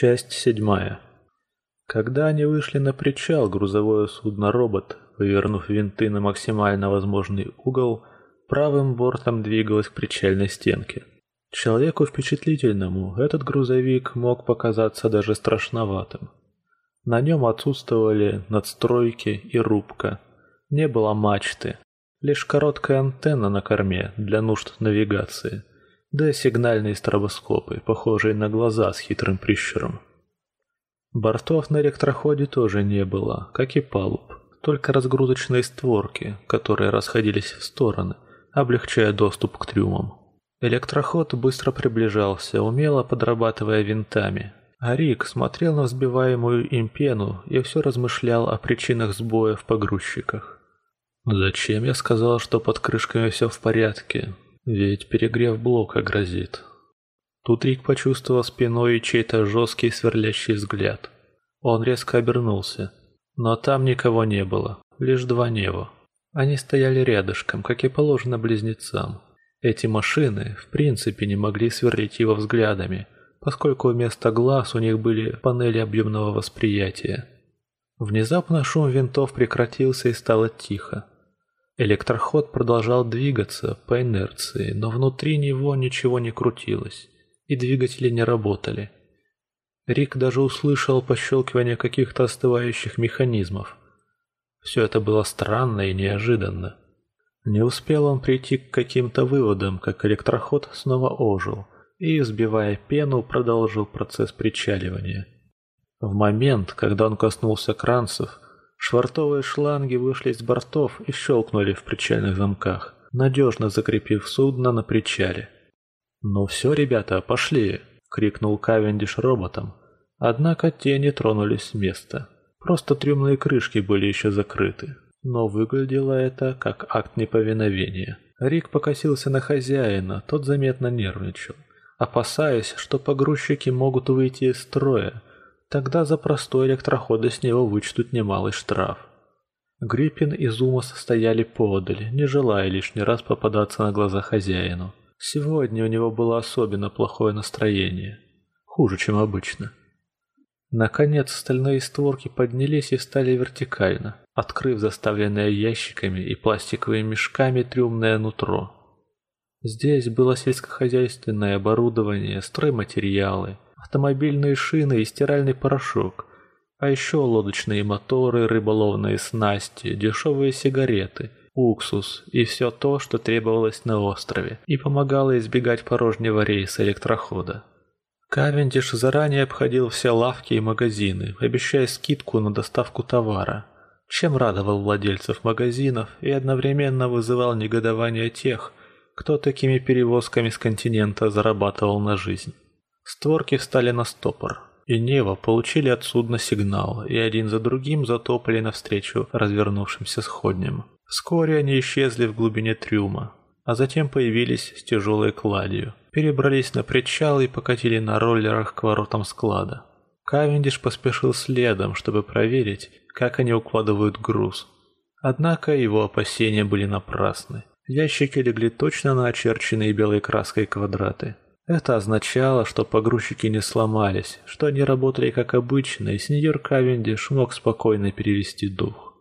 Часть седьмая. Когда они вышли на причал, грузовое судно «Робот», вывернув винты на максимально возможный угол, правым бортом двигалось к причальной стенке. Человеку впечатлительному этот грузовик мог показаться даже страшноватым. На нем отсутствовали надстройки и рубка. Не было мачты, лишь короткая антенна на корме для нужд навигации – да сигнальные стробоскопы, похожие на глаза с хитрым прищуром. Бортов на электроходе тоже не было, как и палуб, только разгрузочные створки, которые расходились в стороны, облегчая доступ к трюмам. Электроход быстро приближался, умело подрабатывая винтами, а Рик смотрел на взбиваемую им пену и все размышлял о причинах сбоя в погрузчиках. «Зачем я сказал, что под крышками все в порядке? Ведь перегрев блока грозит. Тут Рик почувствовал спиной чей-то жесткий сверлящий взгляд. Он резко обернулся. Но там никого не было, лишь два Нево. Они стояли рядышком, как и положено близнецам. Эти машины, в принципе, не могли сверлить его взглядами, поскольку вместо глаз у них были панели объемного восприятия. Внезапно шум винтов прекратился и стало тихо. Электроход продолжал двигаться по инерции, но внутри него ничего не крутилось, и двигатели не работали. Рик даже услышал пощелкивание каких-то остывающих механизмов. Все это было странно и неожиданно. Не успел он прийти к каким-то выводам, как электроход снова ожил и, сбивая пену, продолжил процесс причаливания. В момент, когда он коснулся кранцев, Швартовые шланги вышли из бортов и щелкнули в причальных замках, надежно закрепив судно на причале. «Ну все, ребята, пошли!» — крикнул Кавендиш роботам. Однако те не тронулись с места. Просто трюмные крышки были еще закрыты. Но выглядело это как акт неповиновения. Рик покосился на хозяина, тот заметно нервничал, опасаясь, что погрузчики могут выйти из строя, Тогда за простой электроход с него вычтут немалый штраф. Гриппин и Зумас стояли подаль, не желая лишний раз попадаться на глаза хозяину. Сегодня у него было особенно плохое настроение. Хуже, чем обычно. Наконец стальные створки поднялись и стали вертикально, открыв заставленное ящиками и пластиковыми мешками трюмное нутро. Здесь было сельскохозяйственное оборудование, стройматериалы, автомобильные шины и стиральный порошок, а еще лодочные моторы, рыболовные снасти, дешевые сигареты, уксус и все то, что требовалось на острове, и помогало избегать порожнего рейса электрохода. Кавендиш заранее обходил все лавки и магазины, обещая скидку на доставку товара, чем радовал владельцев магазинов и одновременно вызывал негодование тех, кто такими перевозками с континента зарабатывал на жизнь. Створки встали на стопор, и Нева получили от судна сигнал, и один за другим затопали навстречу развернувшимся сходням. Вскоре они исчезли в глубине трюма, а затем появились с тяжелой кладью, перебрались на причал и покатили на роллерах к воротам склада. Кавендиш поспешил следом, чтобы проверить, как они укладывают груз. Однако его опасения были напрасны. Ящики легли точно на очерченные белой краской квадраты. Это означало, что погрузчики не сломались, что они работали как обычно, и сеньор Кавендиш мог спокойно перевести дух.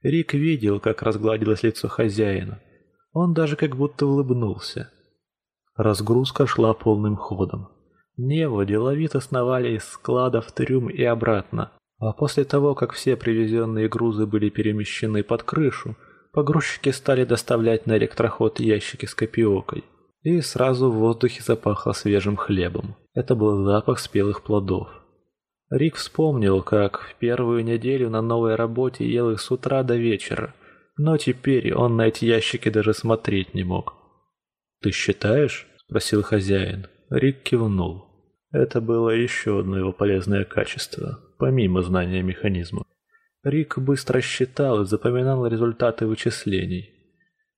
Рик видел, как разгладилось лицо хозяина. Он даже как будто улыбнулся. Разгрузка шла полным ходом. Нево деловито сновали из склада в трюм и обратно, а после того, как все привезенные грузы были перемещены под крышу, погрузчики стали доставлять на электроход ящики с копиокой и сразу в воздухе запахло свежим хлебом. Это был запах спелых плодов. Рик вспомнил, как в первую неделю на новой работе ел их с утра до вечера, но теперь он на эти ящики даже смотреть не мог. «Ты считаешь?» – спросил хозяин. Рик кивнул. Это было еще одно его полезное качество, помимо знания механизма. Рик быстро считал и запоминал результаты вычислений.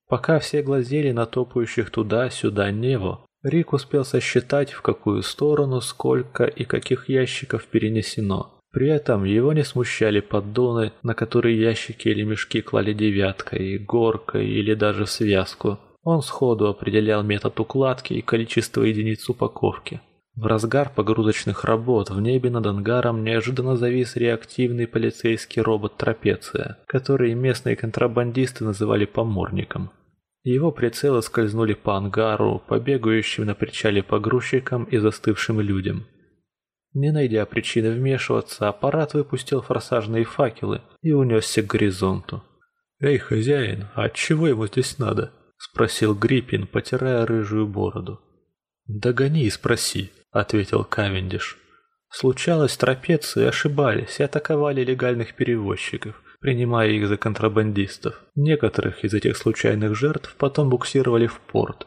Пока все глазели на топающих туда-сюда Нево, Рик успел сосчитать, в какую сторону, сколько и каких ящиков перенесено. При этом его не смущали поддоны, на которые ящики или мешки клали девяткой, горкой или даже связку. Он сходу определял метод укладки и количество единиц упаковки. В разгар погрузочных работ в небе над ангаром неожиданно завис реактивный полицейский робот Трапеция, который местные контрабандисты называли поморником. Его прицелы скользнули по ангару, по бегающим на причале погрузчикам и застывшим людям. Не найдя причины вмешиваться, аппарат выпустил форсажные факелы и унесся к горизонту. «Эй, хозяин, а чего ему здесь надо?» – спросил Гриппин, потирая рыжую бороду. «Догони и спроси», – ответил Кавендиш. Случалось, трапеции ошибались и атаковали легальных перевозчиков, принимая их за контрабандистов. Некоторых из этих случайных жертв потом буксировали в порт,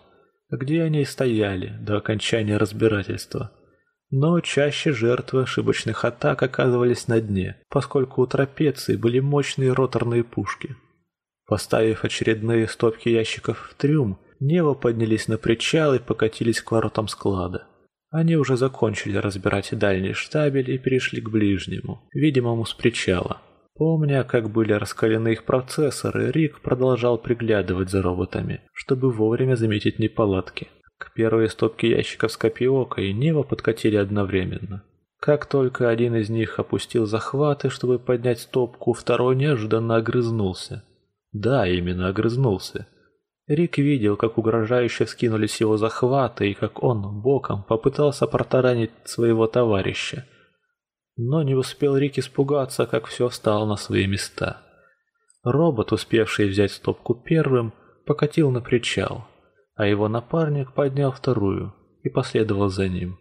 где они и стояли до окончания разбирательства. Но чаще жертвы ошибочных атак оказывались на дне, поскольку у трапеции были мощные роторные пушки. Поставив очередные стопки ящиков в трюм, Нево поднялись на причал и покатились к воротам склада. Они уже закончили разбирать дальний штабель и перешли к ближнему, видимому с причала. Помня, как были раскалены их процессоры, Рик продолжал приглядывать за роботами, чтобы вовремя заметить неполадки. К первой стопке ящиков с копиокой Нево подкатили одновременно. Как только один из них опустил захваты, чтобы поднять стопку, второй неожиданно огрызнулся. Да, именно огрызнулся. Рик видел, как угрожающе вскинулись его захваты и как он боком попытался протаранить своего товарища. Но не успел Рик испугаться, как все встало на свои места. Робот, успевший взять стопку первым, покатил на причал, а его напарник поднял вторую и последовал за ним.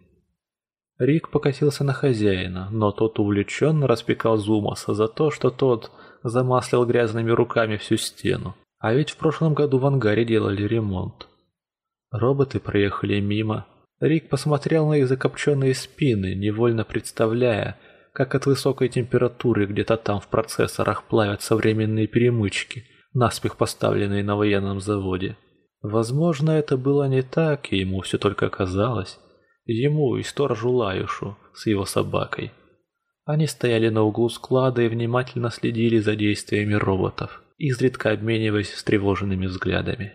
Рик покатился на хозяина, но тот увлеченно распекал Зумаса за то, что тот замаслил грязными руками всю стену. А ведь в прошлом году в ангаре делали ремонт. Роботы проехали мимо. Рик посмотрел на их закопченные спины, невольно представляя, как от высокой температуры где-то там в процессорах плавят современные перемычки, наспех поставленные на военном заводе. Возможно, это было не так, и ему все только казалось. Ему и сторожу Лаюшу с его собакой. Они стояли на углу склада и внимательно следили за действиями роботов, изредка обмениваясь встревоженными взглядами.